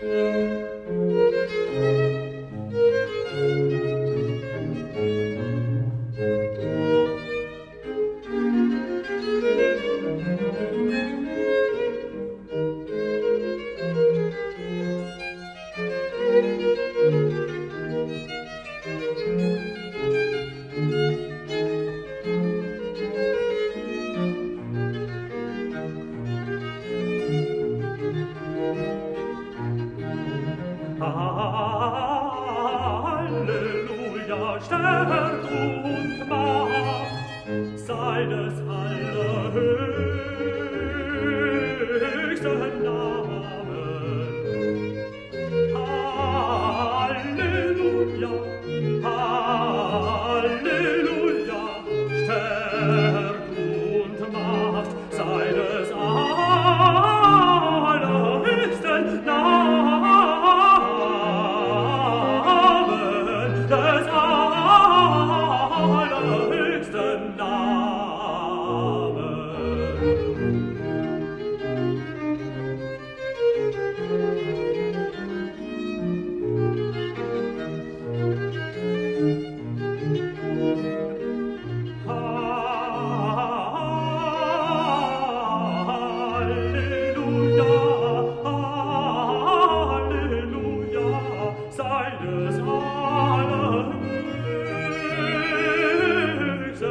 Mm-hmm. l'eau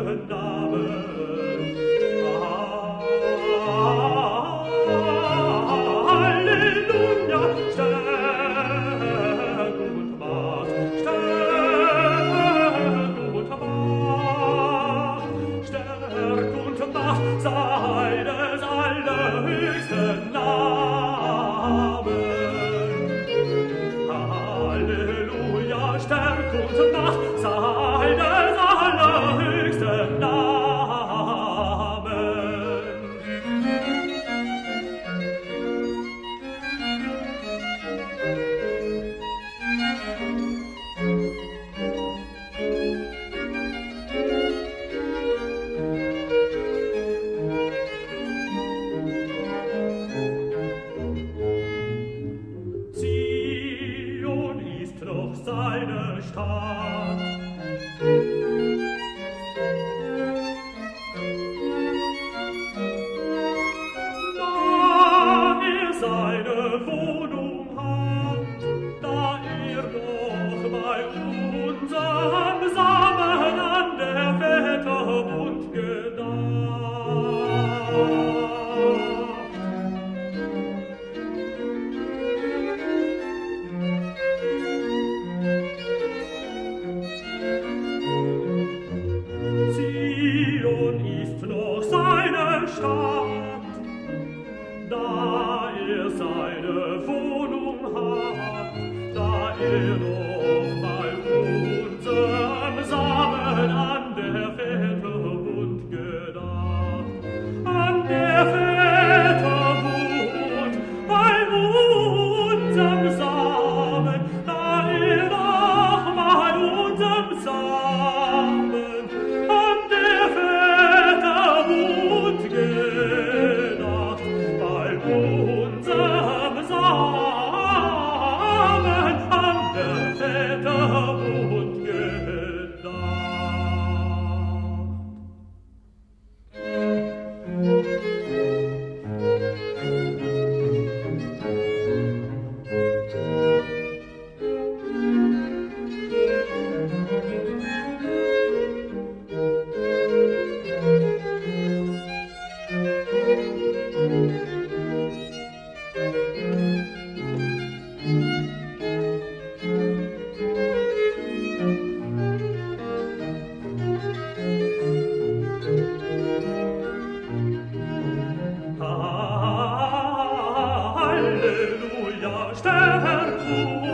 Name, seine Wohnung cielo Alleluia, sterb du,